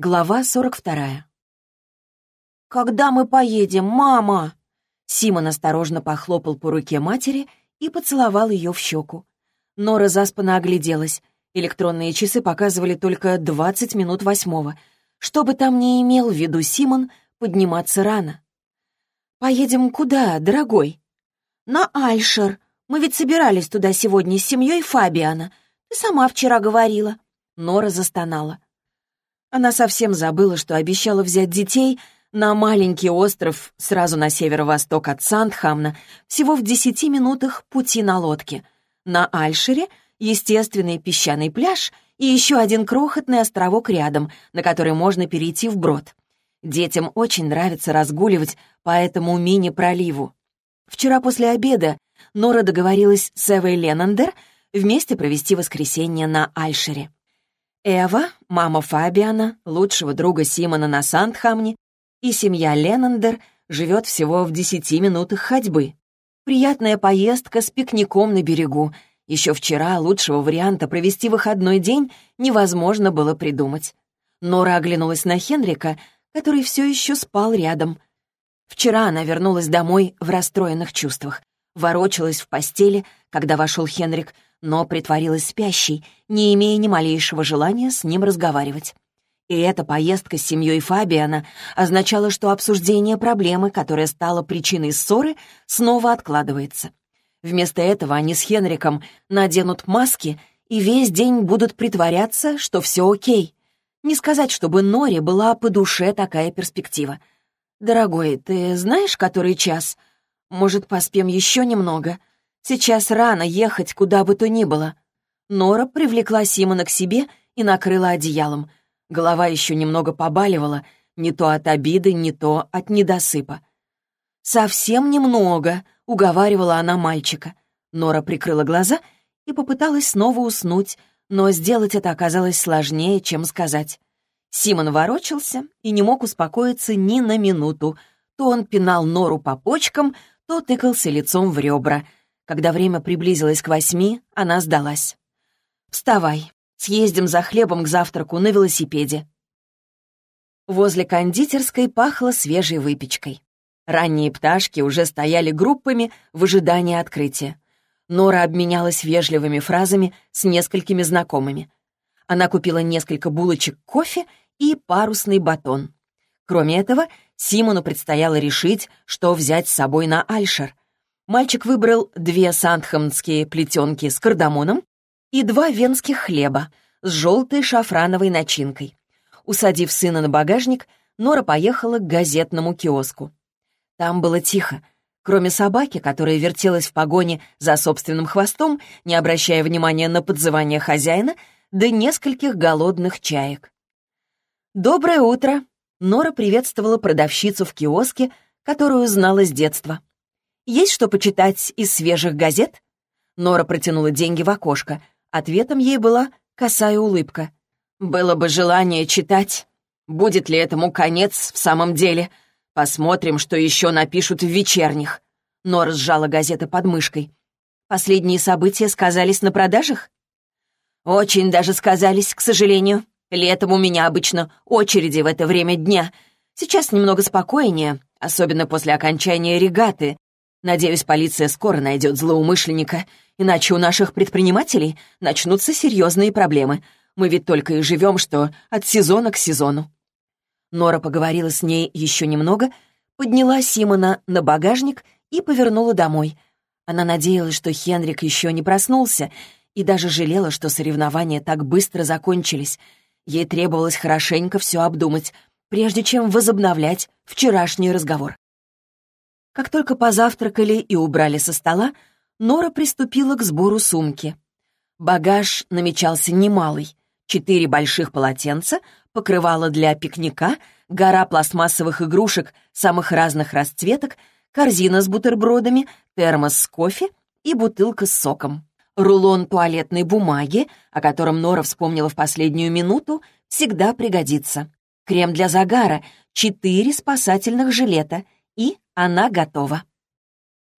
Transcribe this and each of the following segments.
Глава 42. «Когда мы поедем, мама?» Симон осторожно похлопал по руке матери и поцеловал ее в щеку. Нора заспанно огляделась. Электронные часы показывали только 20 минут восьмого. Что бы там ни имел в виду Симон, подниматься рано. «Поедем куда, дорогой?» «На Альшер. Мы ведь собирались туда сегодня с семьей Фабиана. Ты сама вчера говорила». Нора застонала. Она совсем забыла, что обещала взять детей на маленький остров сразу на северо-восток от Сандхамна, всего в десяти минутах пути на лодке. На Альшере естественный песчаный пляж и еще один крохотный островок рядом, на который можно перейти вброд. Детям очень нравится разгуливать по этому мини-проливу. Вчера после обеда Нора договорилась с Эвой Ленандер вместе провести воскресенье на Альшере. Эва, мама Фабиана, лучшего друга Симона на Сандхамне, и семья Ленандер живет всего в десяти минутах ходьбы. Приятная поездка с пикником на берегу. Еще вчера лучшего варианта провести выходной день невозможно было придумать. Нора оглянулась на Хенрика, который все еще спал рядом. Вчера она вернулась домой в расстроенных чувствах. Ворочалась в постели, когда вошел Хенрик — но притворилась спящей, не имея ни малейшего желания с ним разговаривать. И эта поездка с семьей Фабиана означала, что обсуждение проблемы, которая стала причиной ссоры, снова откладывается. Вместо этого они с Хенриком наденут маски и весь день будут притворяться, что все окей. Не сказать, чтобы Норе была по душе такая перспектива. «Дорогой, ты знаешь, который час? Может, поспем еще немного?» Сейчас рано ехать куда бы то ни было. Нора привлекла Симона к себе и накрыла одеялом. Голова еще немного побаливала, не то от обиды, не то от недосыпа. «Совсем немного», — уговаривала она мальчика. Нора прикрыла глаза и попыталась снова уснуть, но сделать это оказалось сложнее, чем сказать. Симон ворочался и не мог успокоиться ни на минуту. То он пинал Нору по почкам, то тыкался лицом в ребра — когда время приблизилось к восьми, она сдалась. «Вставай, съездим за хлебом к завтраку на велосипеде». Возле кондитерской пахло свежей выпечкой. Ранние пташки уже стояли группами в ожидании открытия. Нора обменялась вежливыми фразами с несколькими знакомыми. Она купила несколько булочек кофе и парусный батон. Кроме этого, Симону предстояло решить, что взять с собой на Альшер. Мальчик выбрал две сандхамские плетенки с кардамоном и два венских хлеба с желтой шафрановой начинкой. Усадив сына на багажник, Нора поехала к газетному киоску. Там было тихо. Кроме собаки, которая вертелась в погоне за собственным хвостом, не обращая внимания на подзывание хозяина, да нескольких голодных чаек. «Доброе утро!» Нора приветствовала продавщицу в киоске, которую знала с детства. Есть что почитать из свежих газет?» Нора протянула деньги в окошко. Ответом ей была косая улыбка. «Было бы желание читать. Будет ли этому конец в самом деле? Посмотрим, что еще напишут в вечерних». Нора сжала газеты под мышкой. «Последние события сказались на продажах?» «Очень даже сказались, к сожалению. Летом у меня обычно очереди в это время дня. Сейчас немного спокойнее, особенно после окончания регаты, Надеюсь, полиция скоро найдет злоумышленника, иначе у наших предпринимателей начнутся серьезные проблемы. Мы ведь только и живем, что от сезона к сезону». Нора поговорила с ней еще немного, подняла Симона на багажник и повернула домой. Она надеялась, что Хенрик еще не проснулся, и даже жалела, что соревнования так быстро закончились. Ей требовалось хорошенько все обдумать, прежде чем возобновлять вчерашний разговор. Как только позавтракали и убрали со стола, Нора приступила к сбору сумки. Багаж намечался немалый. Четыре больших полотенца, покрывало для пикника, гора пластмассовых игрушек самых разных расцветок, корзина с бутербродами, термос с кофе и бутылка с соком. Рулон туалетной бумаги, о котором Нора вспомнила в последнюю минуту, всегда пригодится. Крем для загара, четыре спасательных жилета — и она готова.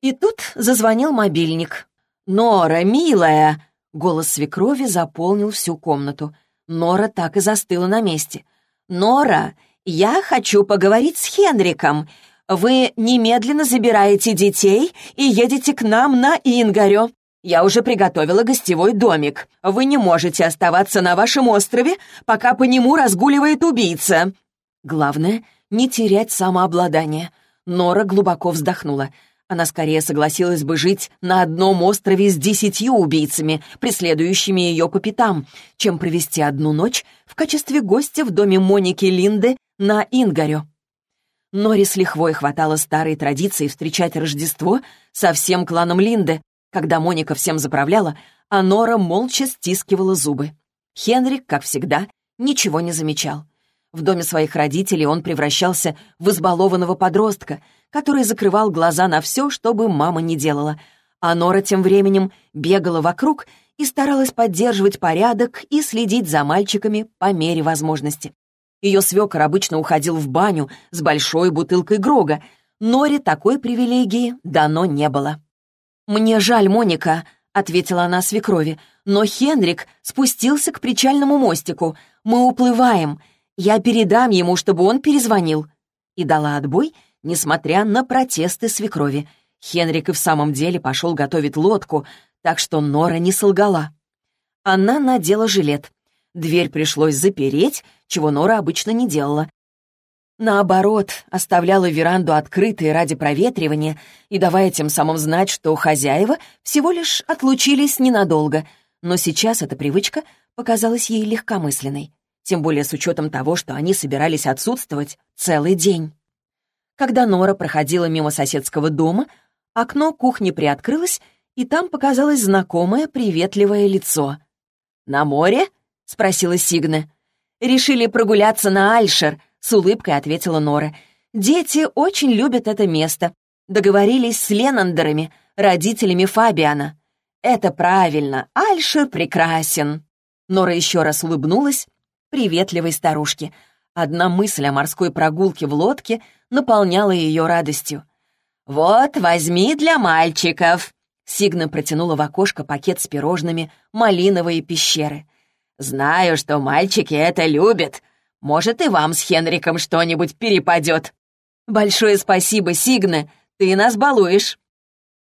И тут зазвонил мобильник. «Нора, милая!» Голос свекрови заполнил всю комнату. Нора так и застыла на месте. «Нора, я хочу поговорить с Хенриком. Вы немедленно забираете детей и едете к нам на Ингарё. Я уже приготовила гостевой домик. Вы не можете оставаться на вашем острове, пока по нему разгуливает убийца». Главное — не терять самообладание. Нора глубоко вздохнула. Она скорее согласилась бы жить на одном острове с десятью убийцами, преследующими ее по пятам, чем провести одну ночь в качестве гостя в доме Моники Линды на Ингарё. Норе с лихвой хватало старой традиции встречать Рождество со всем кланом Линды. Когда Моника всем заправляла, а Нора молча стискивала зубы. Хенрик, как всегда, ничего не замечал. В доме своих родителей он превращался в избалованного подростка, который закрывал глаза на все, что бы мама не делала. А Нора тем временем бегала вокруг и старалась поддерживать порядок и следить за мальчиками по мере возможности. Ее свекор обычно уходил в баню с большой бутылкой Грога. Норе такой привилегии дано не было. «Мне жаль, Моника», — ответила она свекрови, «но Хенрик спустился к причальному мостику. Мы уплываем. Я передам ему, чтобы он перезвонил». И дала отбой, несмотря на протесты свекрови. Хенрик и в самом деле пошел готовить лодку, так что Нора не солгала. Она надела жилет. Дверь пришлось запереть, чего Нора обычно не делала. Наоборот, оставляла веранду открытой ради проветривания и давая тем самым знать, что хозяева всего лишь отлучились ненадолго, но сейчас эта привычка показалась ей легкомысленной, тем более с учетом того, что они собирались отсутствовать целый день. Когда Нора проходила мимо соседского дома, окно кухни приоткрылось, и там показалось знакомое приветливое лицо. «На море?» — спросила Сигна. «Решили прогуляться на Альшер», — с улыбкой ответила Нора. «Дети очень любят это место. Договорились с Ленандерами, родителями Фабиана. Это правильно, Альшер прекрасен». Нора еще раз улыбнулась приветливой старушке. Одна мысль о морской прогулке в лодке наполняла ее радостью. «Вот, возьми для мальчиков!» Сигна протянула в окошко пакет с пирожными малиновые пещеры. Знаю, что мальчики это любят. Может, и вам с Хенриком что-нибудь перепадет. Большое спасибо, Сигна, ты нас балуешь.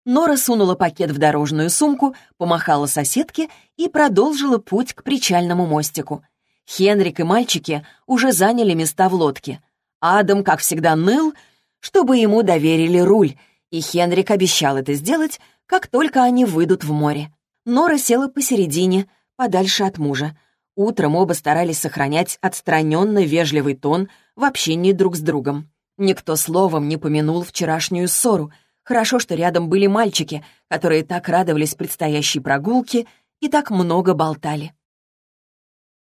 Нора сунула пакет в дорожную сумку, помахала соседке и продолжила путь к причальному мостику. Хенрик и мальчики уже заняли места в лодке. Адам, как всегда, ныл, чтобы ему доверили руль, и Хенрик обещал это сделать, как только они выйдут в море. Нора села посередине — подальше от мужа. Утром оба старались сохранять отстраненно вежливый тон в общении друг с другом. Никто словом не помянул вчерашнюю ссору. Хорошо, что рядом были мальчики, которые так радовались предстоящей прогулке и так много болтали.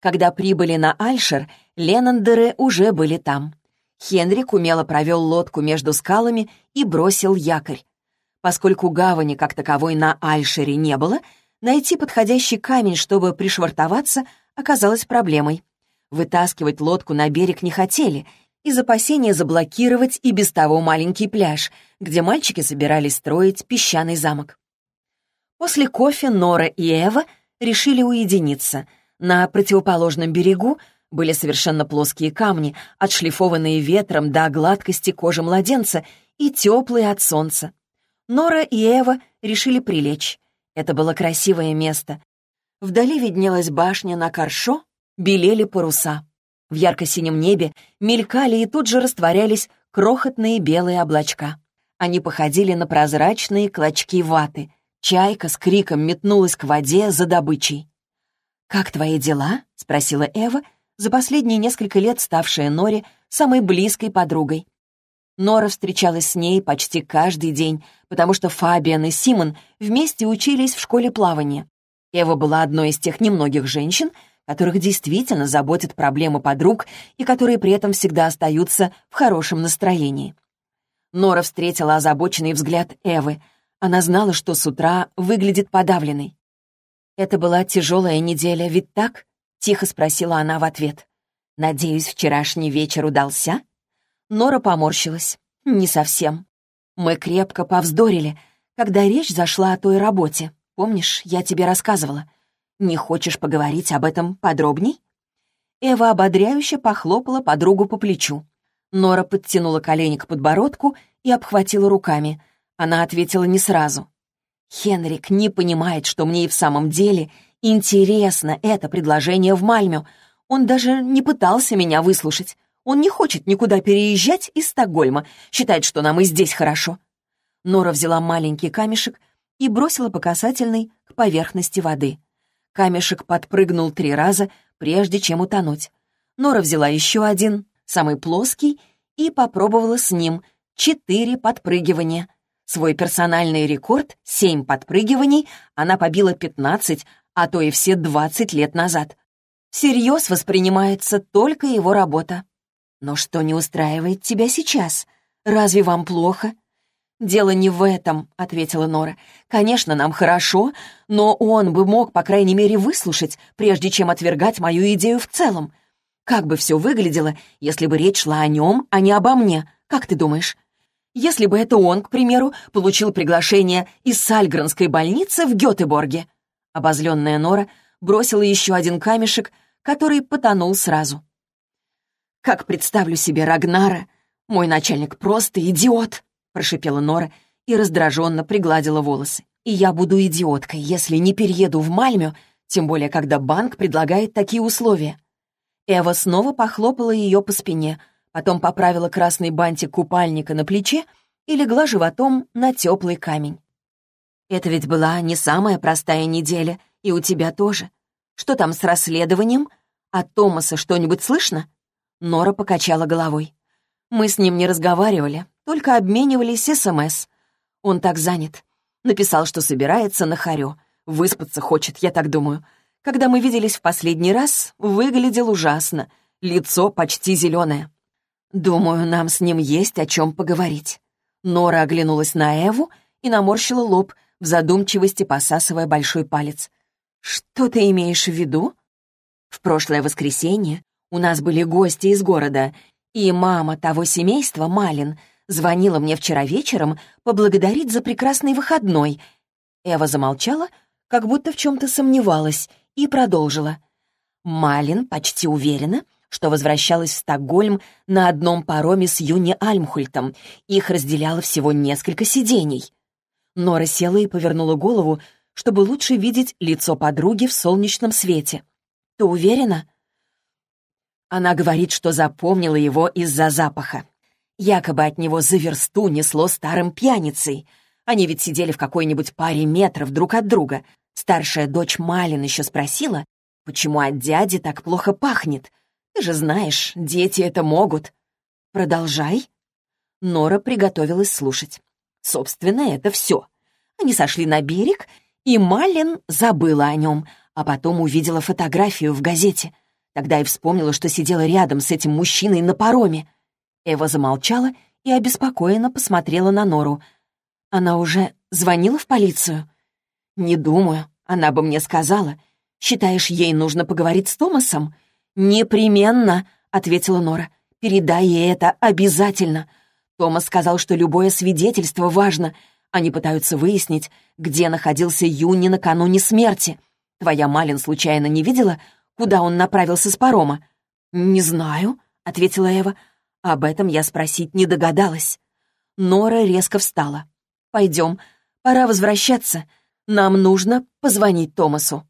Когда прибыли на Альшер, Ленандеры уже были там. Хенрик умело провел лодку между скалами и бросил якорь. Поскольку гавани как таковой на Альшере не было, Найти подходящий камень, чтобы пришвартоваться, оказалось проблемой. Вытаскивать лодку на берег не хотели, из опасения заблокировать и без того маленький пляж, где мальчики собирались строить песчаный замок. После кофе Нора и Эва решили уединиться. На противоположном берегу были совершенно плоские камни, отшлифованные ветром до гладкости кожи младенца и теплые от солнца. Нора и Эва решили прилечь. Это было красивое место. Вдали виднелась башня на Каршо, белели паруса. В ярко-синем небе мелькали и тут же растворялись крохотные белые облачка. Они походили на прозрачные клочки ваты. Чайка с криком метнулась к воде за добычей. «Как твои дела?» — спросила Эва, за последние несколько лет ставшая Норе самой близкой подругой. Нора встречалась с ней почти каждый день, потому что Фабиан и Симон вместе учились в школе плавания. Эва была одной из тех немногих женщин, которых действительно заботят проблемы подруг и которые при этом всегда остаются в хорошем настроении. Нора встретила озабоченный взгляд Эвы. Она знала, что с утра выглядит подавленной. «Это была тяжелая неделя, ведь так?» — тихо спросила она в ответ. «Надеюсь, вчерашний вечер удался?» Нора поморщилась. «Не совсем. Мы крепко повздорили, когда речь зашла о той работе. Помнишь, я тебе рассказывала? Не хочешь поговорить об этом подробней?» Эва ободряюще похлопала подругу по плечу. Нора подтянула колени к подбородку и обхватила руками. Она ответила не сразу. «Хенрик не понимает, что мне и в самом деле интересно это предложение в Мальмю. Он даже не пытался меня выслушать. Он не хочет никуда переезжать из Стокгольма, считает, что нам и здесь хорошо». Нора взяла маленький камешек и бросила по касательной к поверхности воды. Камешек подпрыгнул три раза, прежде чем утонуть. Нора взяла еще один, самый плоский, и попробовала с ним четыре подпрыгивания. Свой персональный рекорд, семь подпрыгиваний, она побила пятнадцать, а то и все двадцать лет назад. Всерьез воспринимается только его работа. Но что не устраивает тебя сейчас? Разве вам плохо? «Дело не в этом», — ответила Нора. «Конечно, нам хорошо, но он бы мог, по крайней мере, выслушать, прежде чем отвергать мою идею в целом. Как бы все выглядело, если бы речь шла о нем, а не обо мне? Как ты думаешь? Если бы это он, к примеру, получил приглашение из Сальгранской больницы в Гетеборге?» Обозленная Нора бросила еще один камешек, который потонул сразу. «Как представлю себе Рагнара, мой начальник просто идиот!» прошипела Нора и раздраженно пригладила волосы. «И я буду идиоткой, если не перееду в Мальмю, тем более когда банк предлагает такие условия. Эва снова похлопала ее по спине, потом поправила красный бантик купальника на плече и легла животом на теплый камень. «Это ведь была не самая простая неделя, и у тебя тоже. Что там с расследованием? От Томаса что-нибудь слышно?» Нора покачала головой. «Мы с ним не разговаривали, только обменивались СМС. Он так занят. Написал, что собирается на Харё. Выспаться хочет, я так думаю. Когда мы виделись в последний раз, выглядел ужасно. Лицо почти зеленое. Думаю, нам с ним есть о чем поговорить. Нора оглянулась на Эву и наморщила лоб, в задумчивости посасывая большой палец. «Что ты имеешь в виду?» «В прошлое воскресенье у нас были гости из города, и мама того семейства, Малин, звонила мне вчера вечером поблагодарить за прекрасный выходной». Эва замолчала, как будто в чем-то сомневалась, и продолжила. Малин почти уверена, что возвращалась в Стокгольм на одном пароме с Юни Альмхультом. Их разделяло всего несколько сидений. Нора села и повернула голову, чтобы лучше видеть лицо подруги в солнечном свете. «Ты уверена?» Она говорит, что запомнила его из-за запаха. Якобы от него за версту несло старым пьяницей. Они ведь сидели в какой-нибудь паре метров друг от друга — Старшая дочь Малин еще спросила, почему от дяди так плохо пахнет. Ты же знаешь, дети это могут. Продолжай. Нора приготовилась слушать. Собственно, это все. Они сошли на берег, и Малин забыла о нем, а потом увидела фотографию в газете. Тогда и вспомнила, что сидела рядом с этим мужчиной на пароме. Эва замолчала и обеспокоенно посмотрела на Нору. Она уже звонила в полицию? «Не думаю. Она бы мне сказала. Считаешь, ей нужно поговорить с Томасом?» «Непременно», — ответила Нора. «Передай ей это обязательно». Томас сказал, что любое свидетельство важно. Они пытаются выяснить, где находился Юни накануне смерти. Твоя Малин случайно не видела, куда он направился с парома?» «Не знаю», — ответила Эва. Об этом я спросить не догадалась. Нора резко встала. «Пойдем, пора возвращаться. Нам нужно позвонить Томасу».